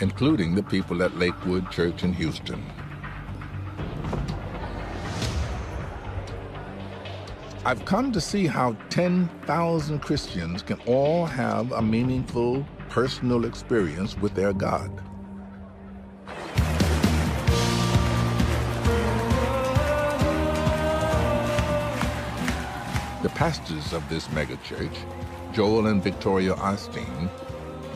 including the people at Lakewood Church in Houston. I've come to see how 10,000 Christians can all have a meaningful personal experience with their God. The pastors of this megachurch, Joel and Victoria Osteen,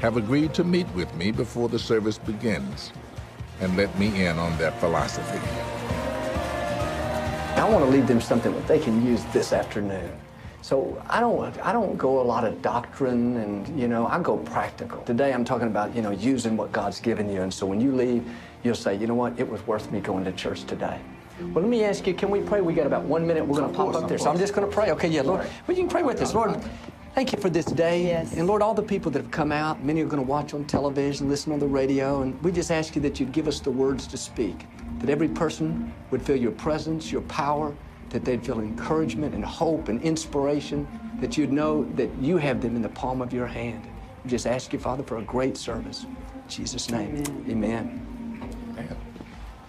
have agreed to meet with me before the service begins and let me in on their philosophy. I want to leave them something that they can use this afternoon. So I don't, I don't go a lot of doctrine and, you know, I go practical. Today I'm talking about, you know, using what God's given you. And so when you leave, you'll say, you know what, it was worth me going to church today. Well, let me ask you, can we pray? We got about one minute. We're going to pop up there. So I'm just going to pray. Okay, yeah, Lord. Well, you can pray with us. Lord, thank you for this day. Yes. And Lord, all the people that have come out, many are going to watch on television, listen on the radio. And we just ask you that you'd give us the words to speak, that every person would feel your presence, your power, that they'd feel encouragement and hope and inspiration, that you'd know that you have them in the palm of your hand. We just ask you, Father, for a great service. In Jesus' name, amen. Man,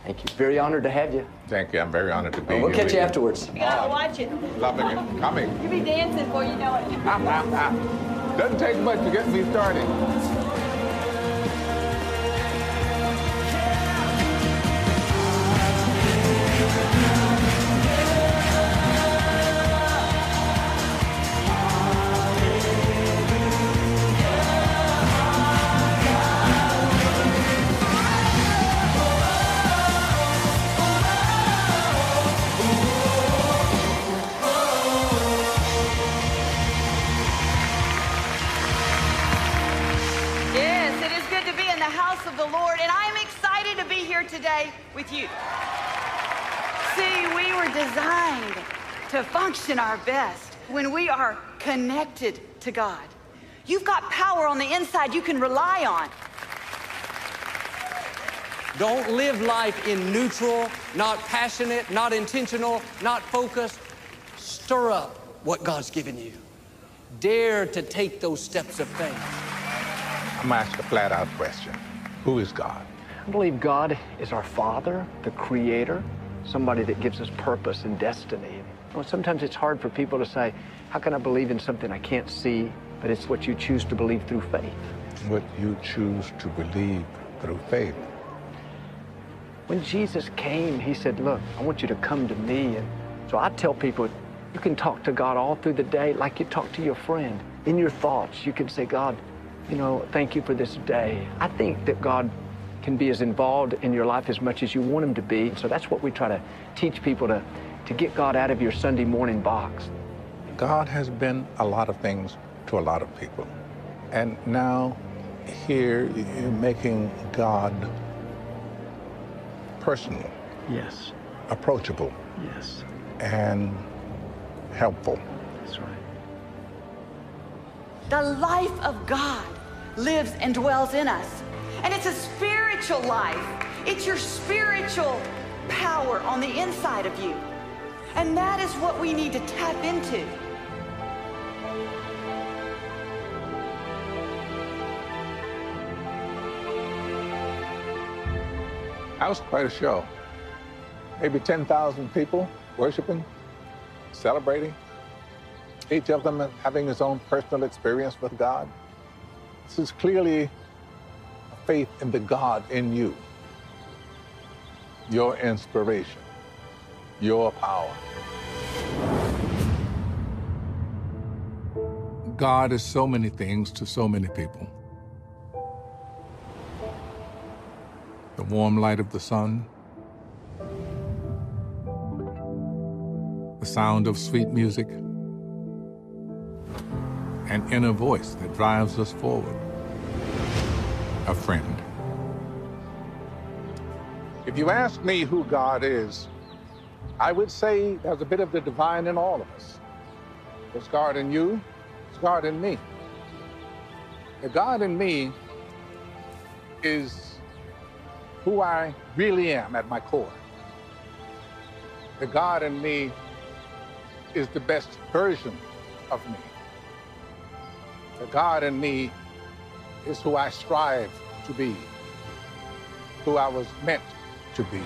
Thank you. Very honored to have you. Thank you. I'm very honored to be here. We'll here. catch you afterwards. You gotta watch it. Loving it. Coming. You'll be dancing before you know it. Doesn't take much to get me started. Here today with you. See, we were designed to function our best when we are connected to God. You've got power on the inside you can rely on. Don't live life in neutral, not passionate, not intentional, not focused. Stir up what God's given you. Dare to take those steps of faith. I'm going to ask a flat out question Who is God? I believe God is our Father, the Creator, somebody that gives us purpose and destiny. Sometimes it's hard for people to say, How can I believe in something I can't see? But it's what you choose to believe through faith. What you choose to believe through faith. When Jesus came, He said, Look, I want you to come to me. And so I tell people, you can talk to God all through the day like you talk to your friend. In your thoughts, you can say, God, you know, thank you for this day. I think that God can be as involved in your life as much as you want Him to be. So that's what we try to teach people to, to get God out of your Sunday morning box. God has been a lot of things to a lot of people. And now, here, you're making God personal, Yes, approachable, yes, and helpful. that's right. The life of God lives and dwells in us. And it's a spiritual life. It's your spiritual power on the inside of you. And that is what we need to tap into. That was quite a show. Maybe 10,000 people worshiping, celebrating, each of them having his own personal experience with God. This is clearly faith in the God in you, your inspiration, your power. God is so many things to so many people. The warm light of the sun, the sound of sweet music, an inner voice that drives us forward, a friend. If you ask me who God is, I would say there's a bit of the divine in all of us. There's God in you, there's God in me. The God in me is who I really am at my core. The God in me is the best version of me. The God in me is who I strive to be, who I was meant to be.